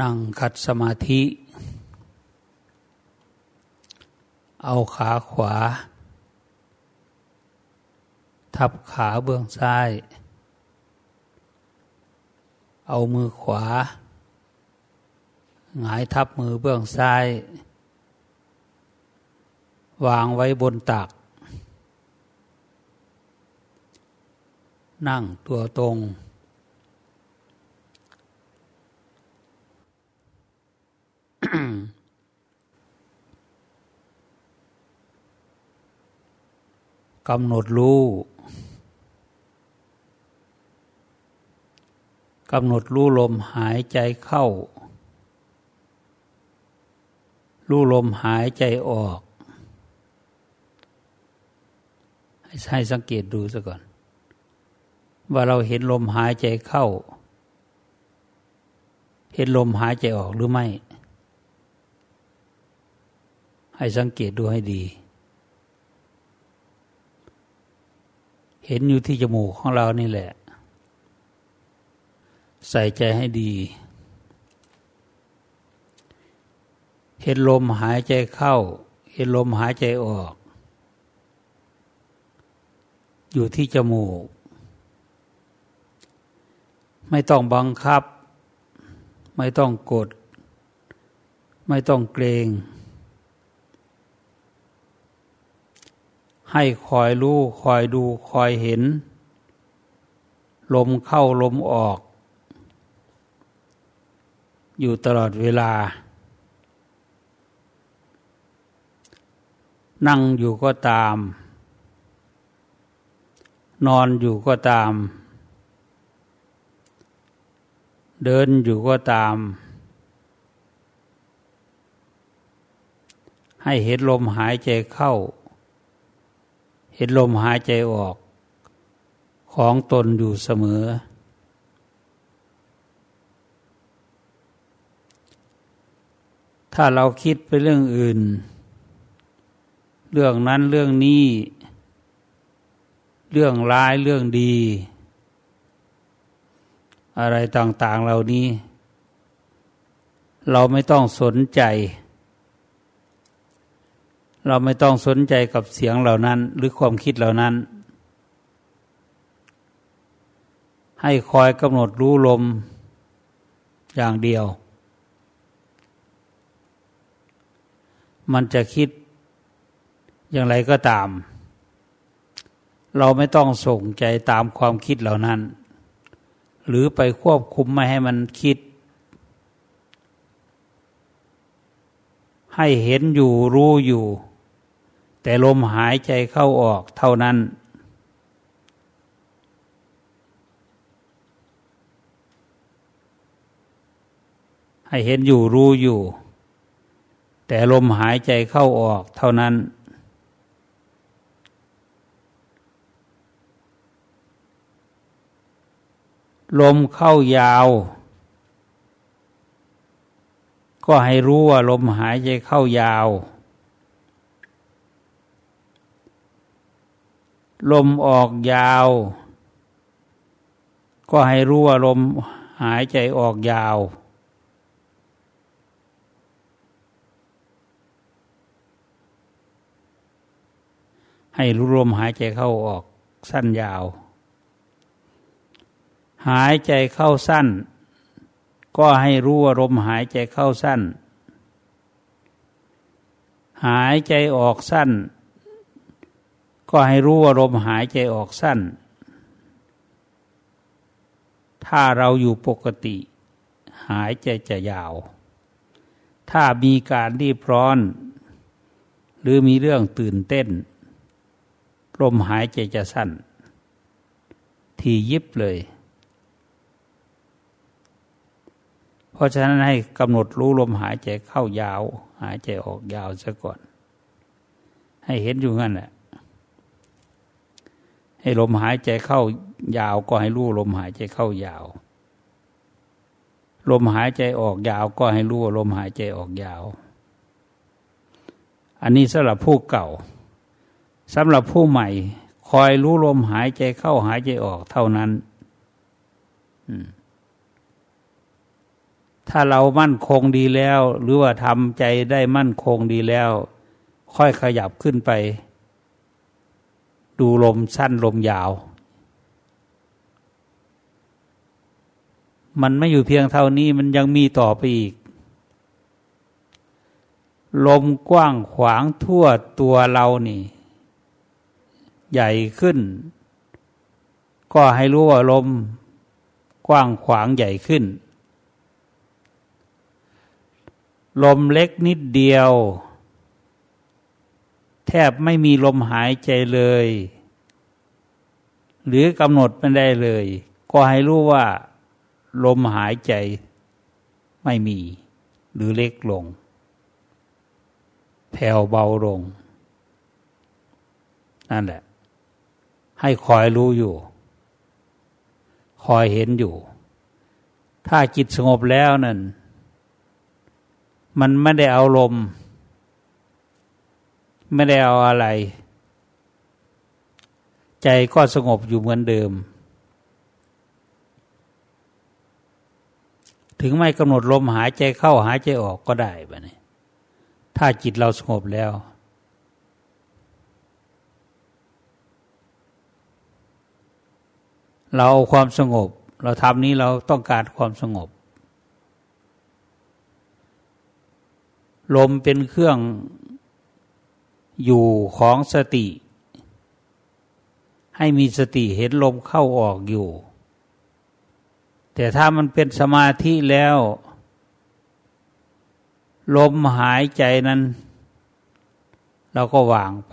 นั่งขัดสมาธิ เอาขาขวา ทับขาเบื้องซ้าย เอามือขวา หงายทับมือเบื้องซ้าย วางไว้บนตัก นั่งตัวตรง กำหนดรู้กำหนดรู้ลมหายใจเข้า รู้ลมหายใจออก ให้สังเกตดูซะก่อน ว่าเราเห็นลมหายใจเข้า เห็นลมหายใจออกหรือไม่ ให้สังเกตดูให้ดี เห็นอยู่ที่จมูกของเรานี่แหละ ใส่ใจให้ดี เห็นลมหายใจเข้า เห็นลมหายใจออก อยู่ที่จมูก ไม่ต้องบังคับ ไม่ต้องกด ไม่ต้องเกรง ให้คอยรู้คอยดูคอยเห็น ลมเข้าลมออก อยู่ตลอดเวลา นั่งอยู่ก็ตาม นอนอยู่ก็ตาม เดินอยู่ก็ตาม ให้เห็นลมหายใจเข้า เห็นลมหายใจออก ของตนอยู่เสมอ ถ้าเราคิดไปเรื่องอื่น เรื่องนั้นเรื่องนี้ เรื่องร้ายเรื่องดี อะไรต่าง ๆ เหล่านี้ เราไม่ต้องสนใจ เราไม่ต้องสนใจกับเสียงเหล่านั้น หรือความคิดเหล่านั้น ให้คอยกำหนดรู้ลมอย่างเดียว มันจะคิดอย่างไรก็ตาม เราไม่ต้องส่งใจตามความคิดเหล่านั้น หรือไปควบคุมไม่ให้มันคิด ให้เห็นอยู่รู้อยู่ แต่ลมหายใจเข้าออกเท่านั้น ให้เห็นอยู่รู้อยู่ แต่ลมหายใจเข้าออกเท่านั้น ลมเข้ายาว ก็ให้รู้ว่าลมหายใจเข้ายาว ลมออกยาว ก็ให้รู้ว่าลมหายใจออกยาว ให้รู้ลมหายใจเข้าออกสั้นยาว หายใจเข้าสั้น ก็ให้รู้ว่าลมหายใจเข้าสั้น หายใจออกสั้น ก็ให้รู้ว่าลมหายใจออกสั้น ถ้าเราอยู่ปกติ หายใจจะยาว ถ้ามีการรีบร้อน หรือมีเรื่องตื่นเต้น ลมหายใจจะสั้น ทียิบเลย เพราะฉะนั้นให้กำหนดรู้ลมหายใจเข้ายาว หายใจออกยาวซะก่อน ให้เห็นอยู่งั้นแหละ ให้ลมหายใจเข้ายาวก็ให้รู้ลมหายใจเข้ายาว ลมหายใจออกยาวก็ให้รู้ลมหายใจออกยาว อันนี้สำหรับผู้เก่าสำหรับผู้ใหม่ คอยรู้ลมหายใจเข้าหายใจออกเท่านั้นถ้าเรามั่นคงดีแล้ว หรือว่าทำใจได้มั่นคงดีแล้ว ค่อยขยับขึ้นไป ดูลมสั้นลมยาว มันไม่อยู่เพียงเท่านี้มันยังมีต่อไปอีก ลมกว้างขวางทั่วตัวเรานี่ ใหญ่ขึ้น ก็ให้รู้ว่าลมกว้างขวางใหญ่ขึ้น ลมเล็กนิดเดียว แทบไม่มีลมหายใจเลย หรือกำหนดไม่ได้เลย ก็ให้รู้ว่า ลมหายใจไม่มี หรือเล็กลง แผ่วเบาลง นั่นแหละ ให้คอยรู้อยู่ คอยเห็นอยู่ ถ้าจิตสงบแล้วนั่น มันไม่ได้เอาลม ไม่ได้เอาอะไร ใจก็สงบอยู่เหมือนเดิม ถึงไม่กำหนดลมหายใจเข้าหายใจออกก็ได้บะนี่ถ้าจิตเราสงบแล้ว เราเอาความสงบ เราทำนี้เราต้องการความสงบ ลมเป็นเครื่อง อยู่ของสติ ให้มีสติเห็นลมเข้าออกอยู่ แต่ถ้ามันเป็นสมาธิแล้ว ลมหายใจนั้น เราก็วางไป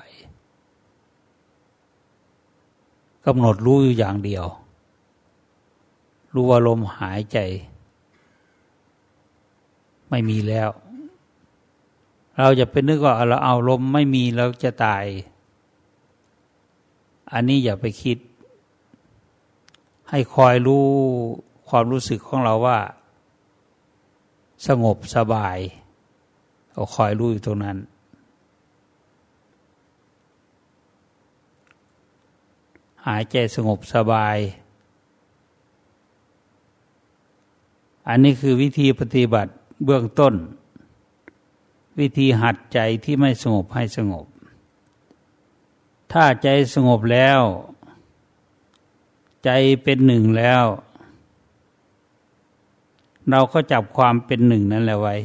กำหนดรู้อยู่อย่างเดียว รู้ว่าลมหายใจ ไม่มีแล้ว เราจะเป็นนึกว่าเราเอาลมไม่มีเราจะตาย อันนี้อย่าไปคิด ให้คอยรู้ความรู้สึกของเราว่า สงบสบายก็คอยรู้อยู่ตรงนั้น หายใจสงบสบาย อันนี้คือวิธีปฏิบัติเบื้องต้น วิธีหัดใจที่ไม่สงบให้สงบ ถ้าใจสงบแล้ว ใจเป็นหนึ่งแล้ว เราก็จับความเป็นหนึ่งนั้นแหละไว้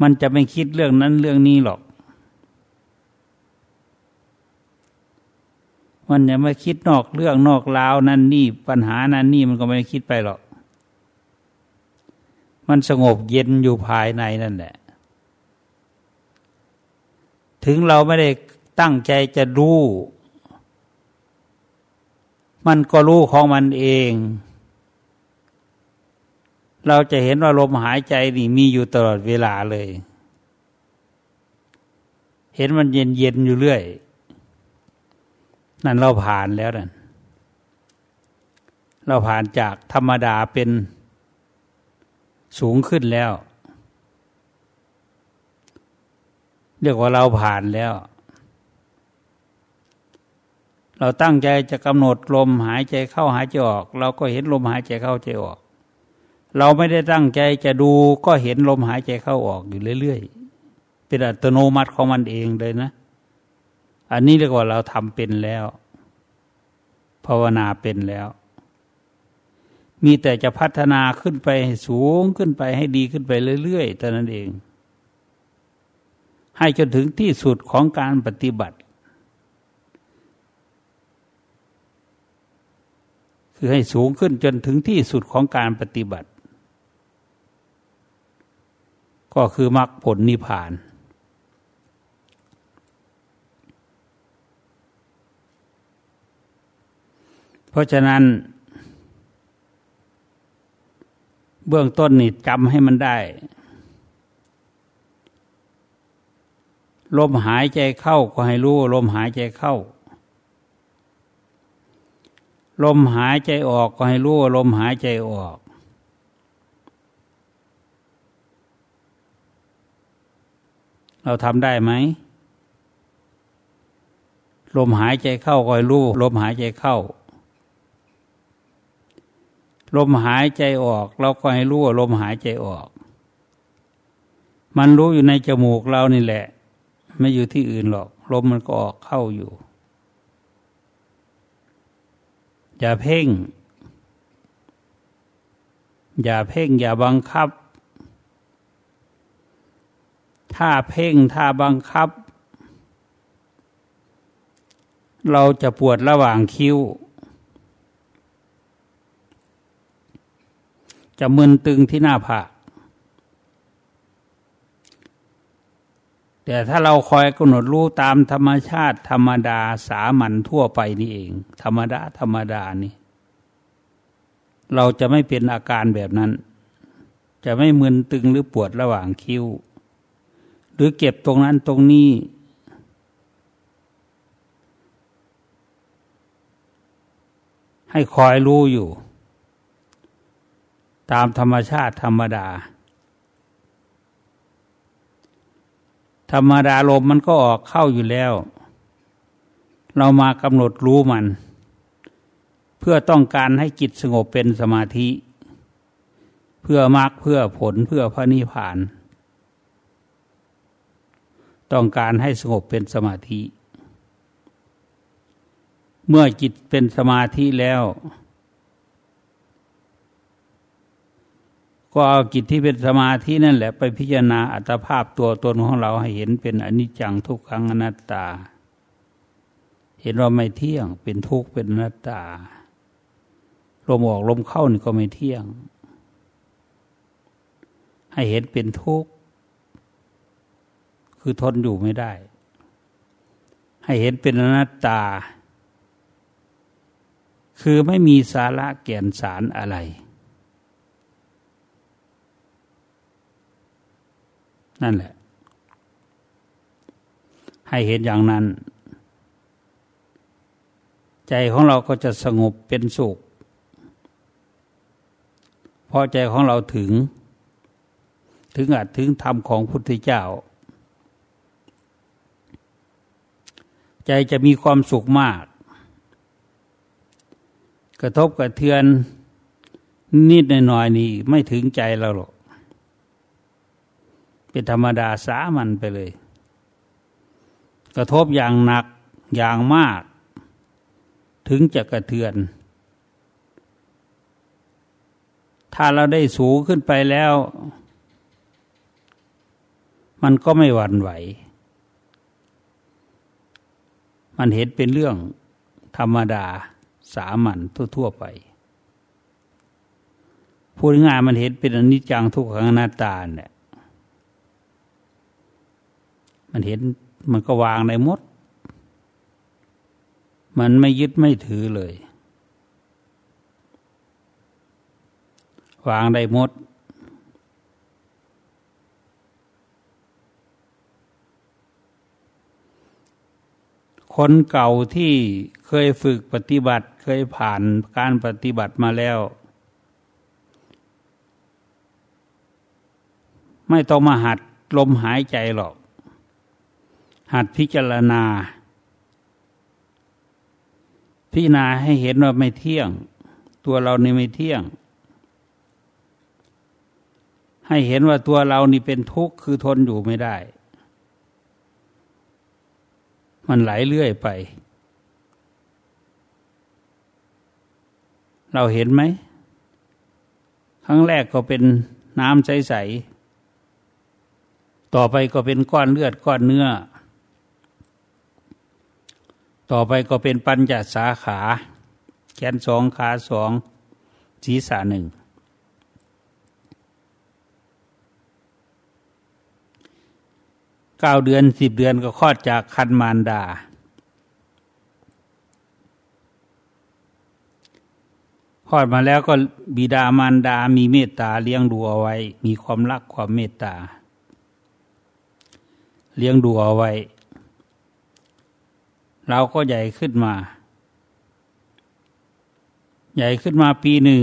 มันจะไม่คิดเรื่องนั้นเรื่องนี้หรอก มันจะไม่คิดนอกเรื่องนอกราวนั่นนี่ปัญหานั่นนี่มันก็ไม่คิดไปหรอก มันสงบเย็นอยู่ภายในนั่นแหละ ถึงเราไม่ได้ตั้งใจจะรู้ มันก็รู้ของมันเอง เราจะเห็นว่าลมหายใจนี่มีอยู่ตลอดเวลาเลย เห็นมันเย็นเย็นอยู่เรื่อย นั่นเราผ่านแล้วนั่นเราผ่านจากธรรมดาเป็น สูงขึ้นแล้ว เรียกว่าเราผ่านแล้ว เราตั้งใจจะกำหนดลมหายใจเข้าหายใจออก เราก็เห็นลมหายใจเข้าใจออก เราไม่ได้ตั้งใจจะดูก็เห็นลมหายใจเข้าออกอยู่เรื่อยๆ เป็นอัตโนมัติของมันเองเลยนะ อันนี้เรียกว่าเราทำเป็นแล้ว ภาวนาเป็นแล้ว มีแต่จะพัฒนาขึ้นไปสูงขึ้นไปให้ดีขึ้นไปเรื่อยๆแต่นั้นเอง ให้จนถึงที่สุดของการปฏิบัติ คือให้สูงขึ้นจนถึงที่สุดของการปฏิบัติ ก็คือมรรคผลนิพพานเพราะฉะนั้น เบื้องต้นนี่จำให้มันได้ ลมหายใจเข้าก็ให้รู้ ลมหายใจเข้า ลมหายใจออกก็ให้รู้ ลมหายใจออก เราทำได้ไหม ลมหายใจเข้าก็ให้รู้ ลมหายใจเข้า ลมหายใจออก เราก็ให้รู้ว่าลมหายใจออก มันรู้อยู่ในจมูกเรานี่แหละ ไม่อยู่ที่อื่นหรอก ลมมันก็ออกเข้าอยู่ อย่าเพ่ง อย่าเพ่ง อย่าบังคับ ถ้าเพ่งถ้าบังคับ เราจะปวดระหว่างคิ้ว จะมึนตึงที่หน้าผากแต่ถ้าเราคอยกำหนดรู้ตามธรรมชาติธรรมดาสามัญทั่วไปนี่เอง ธรรมดาธรรมดานี่ เราจะไม่เป็นอาการแบบนั้น จะไม่มึนตึงหรือปวดระหว่างคิ้ว หรือเก็บตรงนั้นตรงนี้ ให้คอยรู้อยู่ ตามธรรมชาติธรรมดา ธรรมดาลมมันก็ออกเข้าอยู่แล้ว เรามากำหนดรู้มัน เพื่อต้องการให้จิตสงบเป็นสมาธิ เพื่อมรรคเพื่อผลเพื่อพระนิพพาน ต้องการให้สงบเป็นสมาธิ เมื่อจิตเป็นสมาธิแล้ว ก็เอากิจที่เป็นสมาธินั่นแหละไปพิจารณาอัตภาพตัวตนของเราให้เห็นเป็นอนิจจังทุกขังอนัตตา เห็นว่าไม่เที่ยง เป็นทุกข์เป็นอนัตตาลมออกลมเข้านี่ก็ไม่เที่ยง ให้เห็นเป็นทุกข์คือทนอยู่ไม่ได้ ให้เห็นเป็นอนัตตา คือไม่มีสาระแก่นสารอะไร นั่นแหละ ให้เห็นอย่างนั้น ใจของเราก็จะสงบเป็นสุขเพราะใจของเราถึง ถึงอาจถึงธรรมของพุทธเจ้า ใจจะมีความสุขมาก กระทบกระเทือนนิดหน่อยนี่ไม่ถึงใจเราหรอก เป็นธรรมดาสามันไปเลย กระทบอย่างหนักอย่างมาก ถึงจะกระเทือน ถ้าเราได้สูงขึ้นไปแล้ว มันก็ไม่หวั่นไหว มันเห็นเป็นเรื่องธรรมดาสามัญทั่วๆไปพูดง่ายมันเห็นเป็นอนิจจังทุกขังอนัตตาเนี่ย มันเห็นมันก็วางในมด มันไม่ยึดไม่ถือเลย วางได้มด คนเก่าที่เคยฝึกปฏิบัติเคยผ่านการปฏิบัติมาแล้ว ไม่ต้องมาหัดลมหายใจหรอก หัดพิจารณา พิจารณาให้เห็นว่าไม่เที่ยง ตัวเรานี่ไม่เที่ยง ให้เห็นว่าตัวเรานี่เป็นทุกข์คือทนอยู่ไม่ได้ มันไหลเรื่อยไป เราเห็นไหม ครั้งแรกก็เป็นน้ำใส ๆ ต่อไปก็เป็นก้อนเลือดก้อนเนื้อ ต่อไปก็เป็นปัญจสาขา แขนสองขาสองศีรษะหนึ่งเก้าเดือนสิบเดือนก็คลอดจากคันมารดา คลอดมาแล้วก็บิดามารดามีเมตตาเลี้ยงดูเอาไว้ มีความรักความเมตตา เลี้ยงดูเอาไว้ เราก็ใหญ่ขึ้นมา ใหญ่ขึ้นมาปีหนึ่ง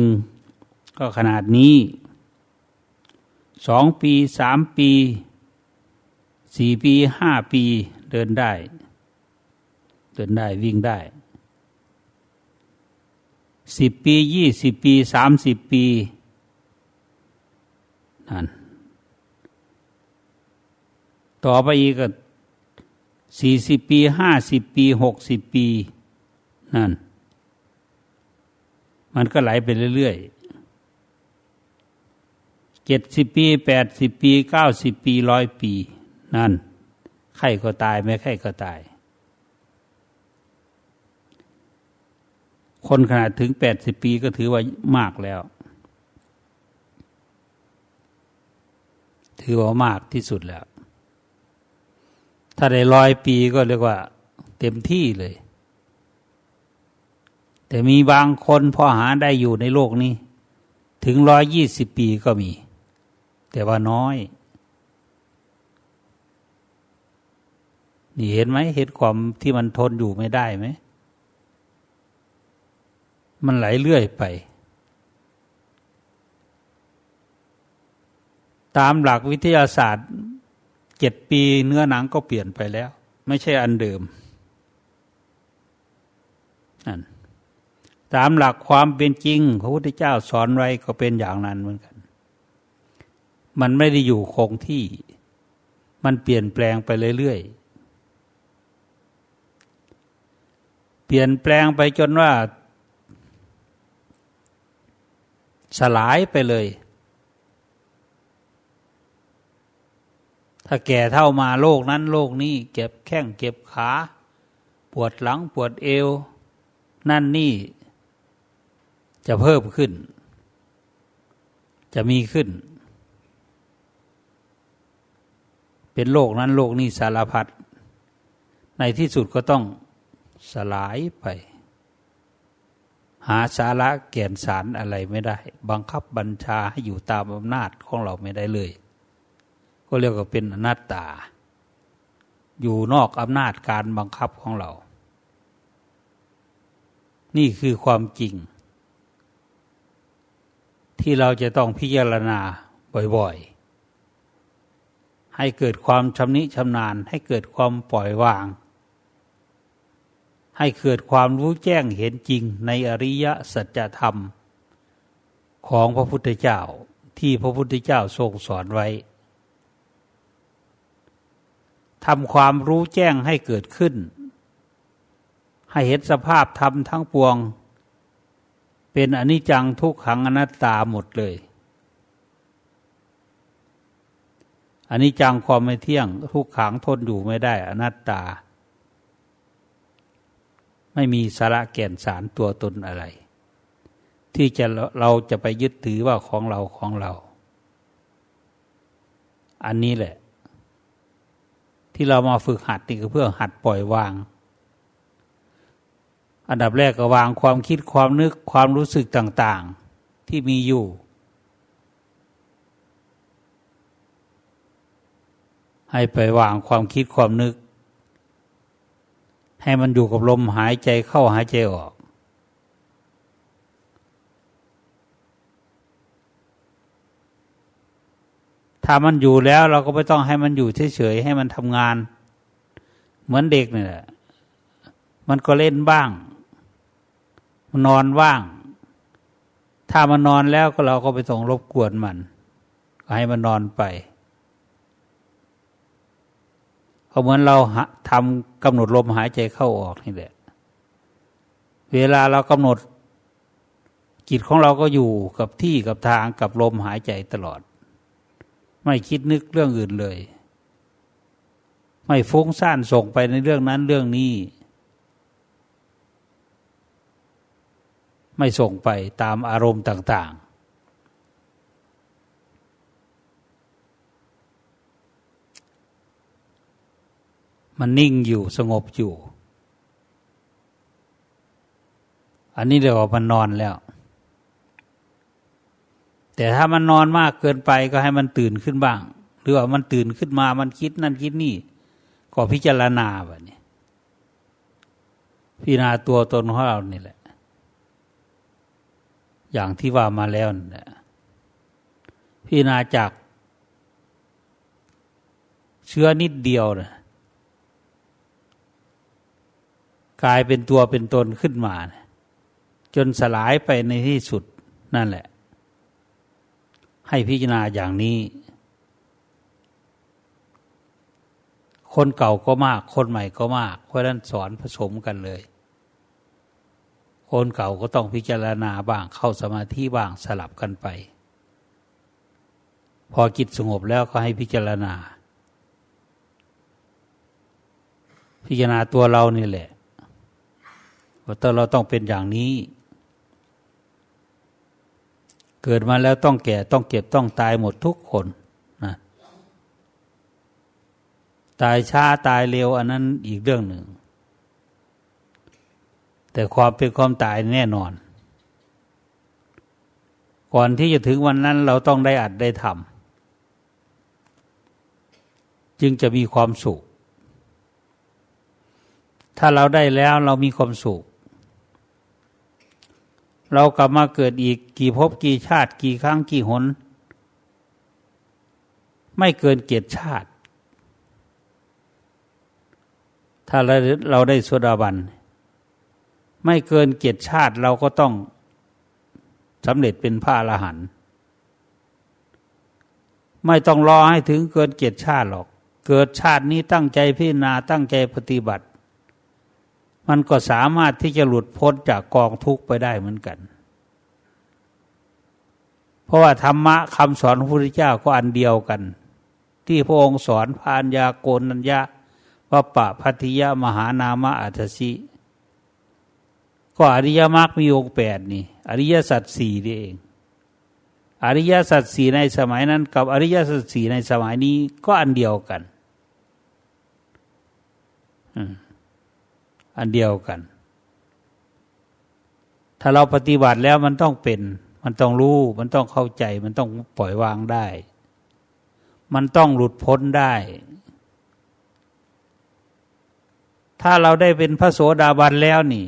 ก็ขนาดนี้สองปีสามปีสี่ปีห้าปีเดินได้ เดินได้วิ่งได้สิบปียี่สิบปีสามสิบปีนั่นต่อไปอีกก็ สี่สิบปีห้าสิบปีหกสิบปี นั่น มันก็ไหลไปเรื่อยๆเจ็ดสิบปีแปดสิบปีเก้าสิบปีร้อยปี นั่น ไข้ก็ตายไม่ไข้ก็ตาย คนขนาดถึงแปดสิบปีก็ถือว่ามากแล้ว ถือว่ามากที่สุดแล้ว ถ้าได้ร้อยปีก็เรียกว่า เต็มที่เลย แต่มีบางคนพอหาได้อยู่ในโลกนี้ ถึงร้อยยี่สิบปีก็มี แต่ว่าน้อย นี่เห็นไหมเห็นความที่มันทนอยู่ไม่ได้ไหม มันไหลเลื่อยไปตามหลักวิทยาศาสตร์ เจ็ดปีเนื้อหนังก็เปลี่ยนไปแล้ว ไม่ใช่อันเดิมนั่นตามหลักความเป็นจริง พระพุทธเจ้าสอนไว้ก็เป็นอย่างนั้นเหมือนกัน มันไม่ได้อยู่คงที่ มันเปลี่ยนแปลงไปเรื่อยๆ เปลี่ยนแปลงไปจนว่า สลายไปเลย ถ้าแก่เท่ามาโลกนั้นโลกนี้เก็บแข้งเก็บขา ปวดหลังปวดเอว นั่นนี่ จะเพิ่มขึ้น จะมีขึ้น เป็นโลกนั้นโลกนี้สารพัดในที่สุดก็ต้องสลายไป หาสาระเกี่ยนสารอะไรไม่ได้ บังคับบัญชาให้อยู่ตามอำนาจของเราไม่ได้เลย ก็เรียกว่าเป็นอนัตตา อยู่นอกอำนาจการบังคับของเรา นี่คือความจริง ที่เราจะต้องพิจารณาบ่อยๆ ให้เกิดความชำนิชำนาญ ให้เกิดความปล่อยวาง ให้เกิดความรู้แจ้งเห็นจริงในอริยสัจธรรมของพระพุทธเจ้าที่พระพุทธเจ้าทรงสอนไว้ ทำความรู้แจ้งให้เกิดขึ้น ให้เห็นสภาพธรรมทั้งปวง เป็นอนิจจังทุกขังอนัตตาหมดเลยอนิจจังความไม่เที่ยง ทุกขังทนอยู่ไม่ได้ อนัตตา ไม่มีสาระแก่นสารตัวตนอะไร ที่จะเราจะไปยึดถือว่าของเราของเรา อันนี้แหละ ที่เรามาฝึกหัดนี่ก็เพื่อหัดปล่อยวาง อันดับแรกก็วางความคิดความนึกความรู้สึกต่าง ๆ ที่มีอยู่ ให้ไปวางความคิดความนึก ให้มันอยู่กับลมหายใจเข้าหายใจออก ถ้ามันอยู่แล้วเราก็ไม่ต้องให้มันอยู่เฉยๆให้มันทำงาน เหมือนเด็กเนี่ยมันก็เล่นบ้าง มันนอนว่าง ถ้ามันนอนแล้วก็เราก็ไปต้องรบกวนมัน ก็ให้มันนอนไปก็เหมือนเราทำกำหนดลมหายใจเข้าออกนี่แหละ เวลาเรากำหนดจิตของเราก็อยู่กับที่กับทางกับลมหายใจตลอด ไม่คิดนึกเรื่องอื่นเลย ไม่ฟุ้งซ่านส่งไปในเรื่องนั้นเรื่องนี้ ไม่ส่งไปตามอารมณ์ต่าง ๆ มันนิ่งอยู่สงบอยู่ อันนี้เรียกว่ามันนอนแล้ว แต่ถ้ามันนอนมากเกินไปก็ให้มันตื่นขึ้นบ้าง หรือว่ามันตื่นขึ้นมามันคิดนั่นคิดนี่ ก็พิจารณาแบบนี้พิจารณาตัวตนของเรานี่แหละ อย่างที่ว่ามาแล้วนี่แหละพิจารณาจาก เชื้อนิดเดียวนะกลายเป็นตัวเป็นตนขึ้นมานะจนสลายไปในที่สุดนั่นแหละ ให้พิจารณาอย่างนี้ คนเก่าก็มาก คนใหม่ก็มาก เพราะนั้นสอนผสมกันเลย คนเก่าก็ต้องพิจารณาบ้างเข้าสมาธิบ้างสลับกันไป พอจิตสงบแล้วก็ให้พิจารณา พิจารณาตัวเรานี่แหละว่าตัวเราต้องเป็นอย่างนี้ เกิดมาแล้วต้องแก่ต้องเก็บต้องตายหมดทุกคนนะตายช้าตายเร็วอันนั้นอีกเรื่องหนึ่ง แต่ความเป็นความตายแน่นอน ก่อนที่จะถึงวันนั้นเราต้องได้อัดได้ทำจึงจะมีความสุข ถ้าเราได้แล้วเรามีความสุข เรากลับมาเกิดอีกกี่ภพกี่ชาติ กี่ครั้งกี่หน ไม่เกินเกียรติชาติ ถ้าเราได้สุดาบัน ไม่เกินเกียรติชาติเราก็ต้องสำเร็จเป็นพระอรหันต์ไม่ต้องรอให้ถึงเกินเกียรติชาติหรอก เกิดชาตินี้ตั้งใจพิจารณาตั้งใจปฏิบัติ มันก็สามารถที่จะหลุดพ้นจากกองทุกข์ไปได้เหมือนกัน เพราะว่าธรรมะคำสอนพระพุทธเจ้าก็อันเดียวกัน ที่พระองค์สอนพานยาโกนัญญาวัปปะพัทิยะมหานามะอัตสิก็อริยมรรคมีองค์แปดนี่ อริยสัจสี่นี่เอง อริยสัจสี่ในสมัยนั้น กับอริยสัจสี่ในสมัยนี้ก็อันเดียวกัน อืม อันเดียวกัน ถ้าเราปฏิบัติแล้วมันต้องเป็น มันต้องรู้ มันต้องเข้าใจ มันต้องปล่อยวางได้ มันต้องหลุดพ้นได้ ถ้าเราได้เป็นพระโสดาบันแล้วนี่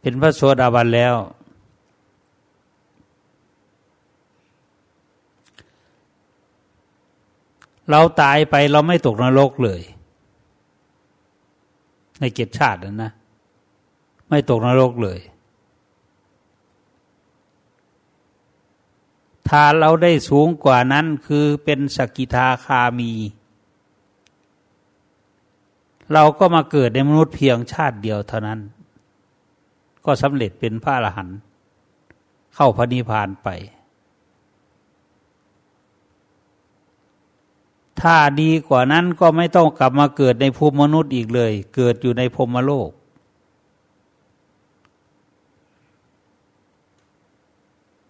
เป็นพระโสดาบันแล้ว เราตายไปเราไม่ตกนรกเลย ในเกียรติชาตินั้นนะ ไม่ตกนรกเลย ถ้าเราได้สูงกว่านั้นคือเป็นสกิทาคามี เราก็มาเกิดในมนุษย์เพียงชาติเดียวเท่านั้น ก็สำเร็จเป็นพระอรหันต์เข้าพระนิพพานไป ถ้าดีกว่านั้นก็ไม่ต้องกลับมาเกิดในภูมิมนุษย์อีกเลย เกิดอยู่ในพรมโลก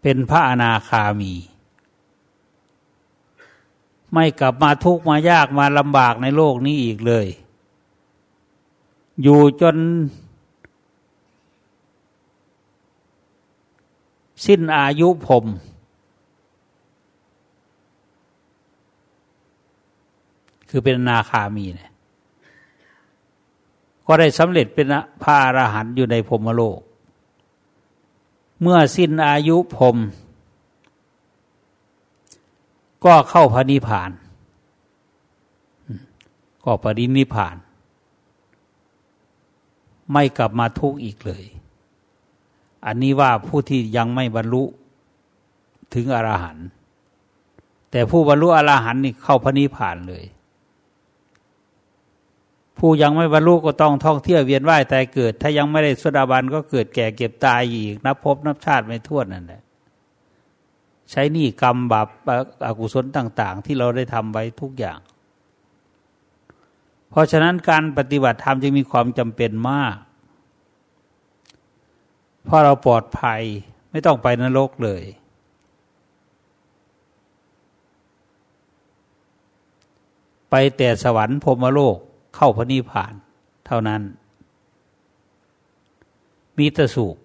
เป็นพระอนาคามี ไม่กลับมาทุกข์มายากมาลำบากในโลกนี้อีกเลย อยู่จน สิ้นอายุผม คือเป็นนาคามีเนี่ยก็ได้สำเร็จเป็นพระอรหันต์อยู่ในพรมโลก เมื่อสิ้นอายุพรมก็เข้าพระนิพพาน ก็ปรินิพพาน ไม่กลับมาทุกข์อีกเลย อันนี้ว่าผู้ที่ยังไม่บรรลุถึงอรหันต์แต่ผู้บรรลุอรหันต์นี่เข้าพระนิพพานเลย ผู้ยังไม่บรรลุก็ต้องท่องเที่ยวเวียนว่ายแต่เกิด ถ้ายังไม่ได้สุดาบันก็เกิดแก่เก็บตายอีก นับพบนับชาติไม่ท้วนนั่นแหละใช้หนี้กรรมบาปอกุศลต่าง ๆ ที่เราได้ทำไว้ทุกอย่าง เพราะฉะนั้นการปฏิบัติธรรมจึงมีความจำเป็นมาก เพราะเราปลอดภัยไม่ต้องไปนรกเลย ไปแต่สวรรค์พรมโลก เข้าพระนิพพาน เท่านั้น มีแต่สุข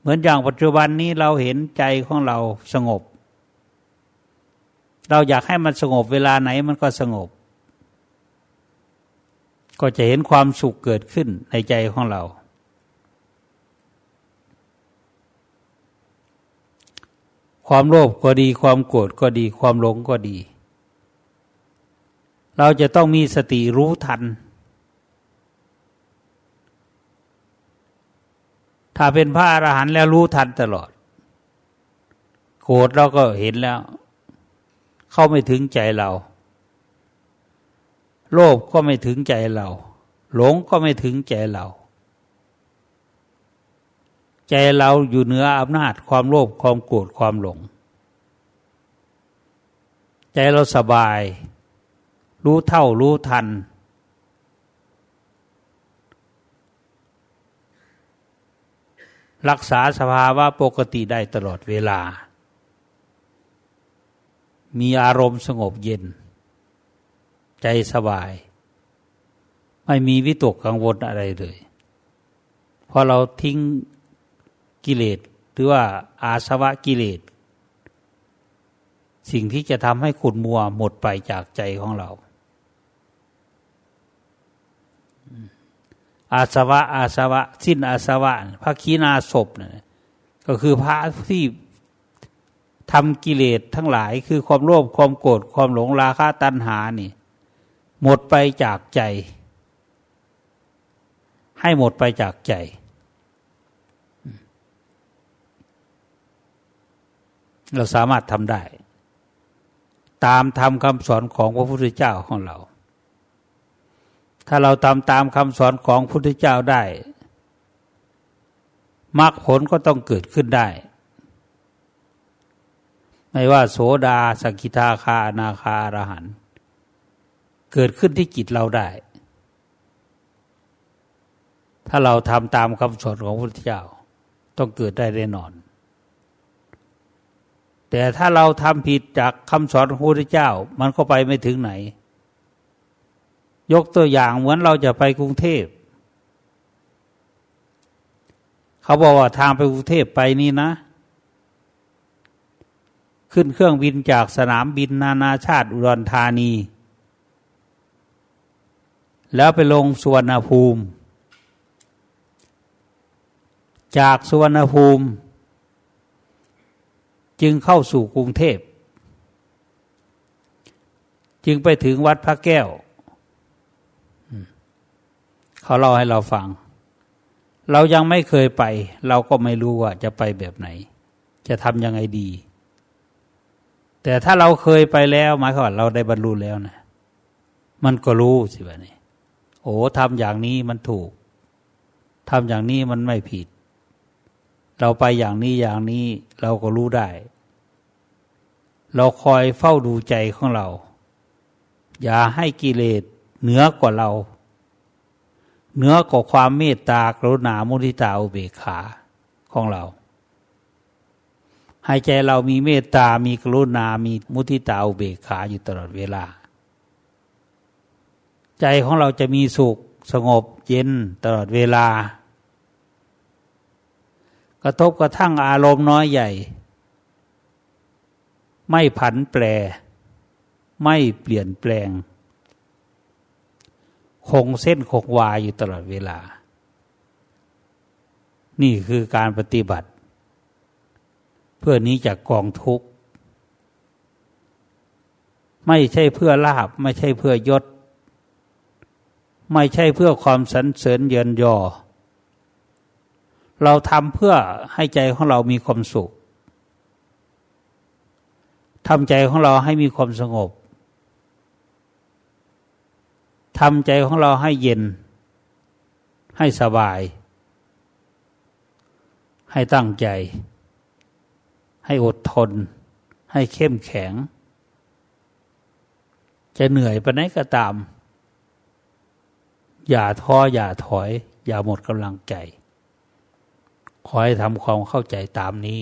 เหมือนอย่างปัจจุบันนี้เราเห็นใจของเราสงบ เราอยากให้มันสงบเวลาไหนมันก็สงบ ก็จะเห็นความสุขเกิดขึ้นในใจของเรา ความโลภก็ดีความโกรธก็ดี ความหลงก็ดี เราจะต้องมีสติรู้ทัน ถ้าเป็นพระอรหันต์แล้วรู้ทันตลอด โกรธเราก็เห็นแล้ว เข้าไม่ถึงใจเรา โลภก็ไม่ถึงใจเรา หลงก็ไม่ถึงใจเรา ใจเราอยู่เหนืออำนาจความโลภความโกรธความหลง ใจเราสบาย รู้เท่ารู้ทัน รักษาสภาวะปกติได้ตลอดเวลา มีอารมณ์สงบเย็น ใจสบาย ไม่มีวิตกกังวลอะไรเลยพอเราทิ้งกิเลสหรือว่าอาสวะกิเลสสิ่งที่จะทำให้ขุดมัวหมดไปจากใจของเรา อาสวะ อาสวะ สิ้นอาสวะ พระคีนาศพนี่ยก็คือพระที่ทำกิเลสทั้งหลายคือความโลภความโกรธความหลงราคะตัณหานี่ หมดไปจากใจ ให้หมดไปจากใจ เราสามารถทำได้ ตามทำคำสอนของพระพุทธเจ้าของเรา ถ้าเราทำตามคำสอนของพุทธเจ้าได้มรรคผลก็ต้องเกิดขึ้นได้ ไม่ว่าโสดาสกิทาคานาคาอรหันเกิดขึ้นที่จิตเราได้ ถ้าเราทำตามคำสอนของพระพุทธเจ้า ต้องเกิดได้แน่นอน แต่ถ้าเราทำผิดจากคำสอนของพระพุทธเจ้า มันก็ไปไม่ถึงไหน ยกตัวอย่างเหมือนเราจะไปกรุงเทพ เขาบอกว่าทางไปกรุงเทพไปนี่นะ ขึ้นเครื่องบินจากสนามบินนานาชาติอุดรธานี แล้วไปลงสุวนภูมิ จากสุวนภูมิ จึงเข้าสู่กรุงเทพ จึงไปถึงวัดพระแก้ว เขาเล่าให้เราฟัง เรายังไม่เคยไป เราก็ไม่รู้ว่าจะไปแบบไหน จะทำยังไงดี แต่ถ้าเราเคยไปแล้วหมายความว่าเราได้บรรลุแล้วนะมันก็รู้สิวะนี่โอ้ทำอย่างนี้มันถูกทำอย่างนี้มันไม่ผิด เราไปอย่างนี้อย่างนี้เราก็รู้ได้ เราคอยเฝ้าดูใจของเรา อย่าให้กิเลสเหนือกว่าเรา เหนือกว่าความเมตตากรุณามุทิตาอุเบกขาของเราให้ใจเรามีเมตตา มีกรุณา มีมุทิตาอุเบกขาอยู่ตลอดเวลา ใจของเราจะมีสุขสงบเย็นตลอดเวลา กระทบกระทั่งอารมณ์น้อยใหญ่ ไม่ผันแปร ไม่เปลี่ยนแปลง คงเส้นคงวาอยู่ตลอดเวลา นี่คือการปฏิบัติ เพื่อนี้จากกองทุกข์ ไม่ใช่เพื่อลาบ ไม่ใช่เพื่อยศ ไม่ใช่เพื่อความสันเสริญเยินยอ เราทำเพื่อให้ใจของเรามีความสุขทำใจของเราให้มีความสงบ ทำใจของเราให้เย็น ให้สบาย ให้ตั้งใจ ให้อดทน ให้เข้มแข็ง จะเหนื่อยไปไหนก็ตาม อย่าท้ออย่าถอย อย่าหมดกำลังใจ ขอให้ทำความเข้าใจตามนี้